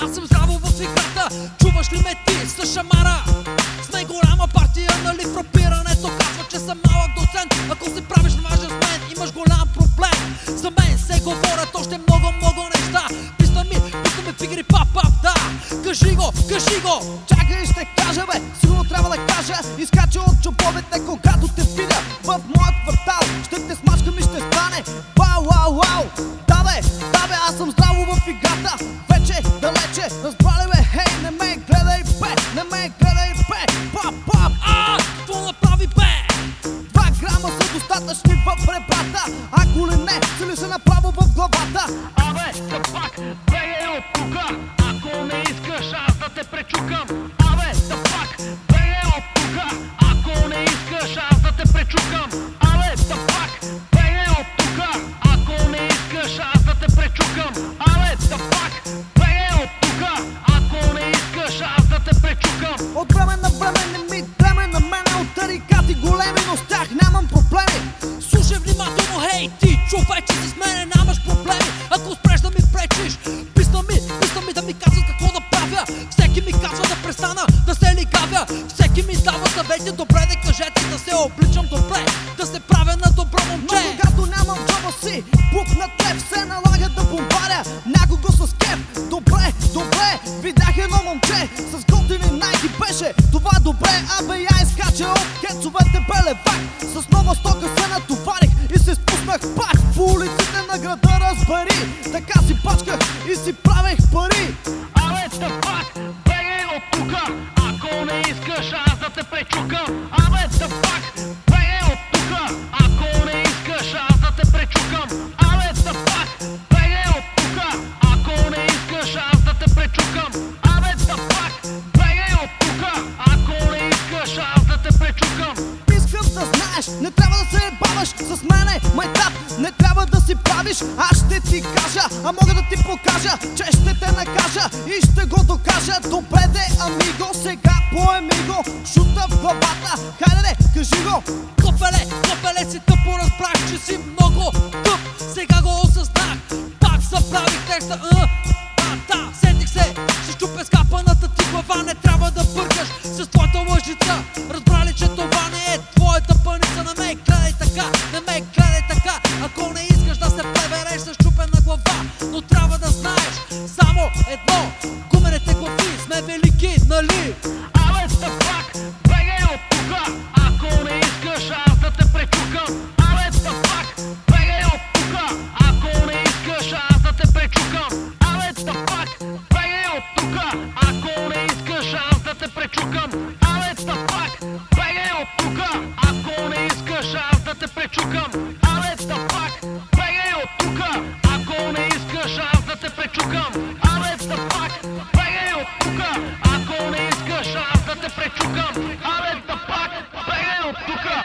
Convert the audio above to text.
Аз съм здраво в играта, чуваш ли ме ти? С шамара? Сме голяма партия, нали фрапирането Казва, че съм малък доцент. Ако се правиш важен с мен, имаш голям проблем. За мен се говорят още много, много неща. Писна ми, писна ми в игри, пап, пап, да. Кажи го, кажи го. Чакай, ще кажа бе, сигурно трябва да кажа. Изкача от чоповете, когато те видя в моят квартал. Ще те смачкам и ще стане Вау, вау, вау Да бе, да бе, аз съм здраво в играта. Вече, далече, разбрали бе, хей, не ме гледай бе Не ме гледай бе, пап, пап А, какво направи бе? Два грама са достатъчни в ребрата Ако ли не, цели се направо в главата. Абе, да пак, бегай от тука. Ако не искаш аз да те пречукам аз да лигавя Всеки ми дава съвети, добре да кажете Да се обличам добре, да се правя на добро Но момче когато нямам джоба си Пукнат лев се налага да бомбаря. Някого с кеф. Добре, добре Видях едно момче С те пречукам Абе, да пак, бегай от тука Ако не искаш аз да те пречукам Искам да знаеш, не трябва да се ебаваш с мене, майтап, не трябва да си правиш, аз ще ти кажа, а мога да ти покажа, че ще те накажа и ще го докажа. Добре де, амиго, сега поеми го, шута в главата, хайде де, кажи го. Копеле, копеле си тъпо разбрах, че си много тъп. Сега го осъзнах, пак съправих текста лъжица Разбрали, че това не е твоята паница. Не ме гледай така, не ме гледай така. Ако не искаш да се превереш с щупена глава Но трябва да знаеш само едно. Гуменете глави сме велики, нали? Абе, да пак, бегай от тука. Ако не искаш аз да те пречукам. Абе, да пак, бегай от тука. Ако не искаш аз да те пречукам. Абе, да пак, бегай от тука. Ако не искаш аз да те пречукам пречукам Абе, да пак, бегай от тука. Ако не искаш аз да те пречукам Абе, да пак, бегай от тука. Ако не искаш аз да те пречукам Абе, да пак, бегай от тука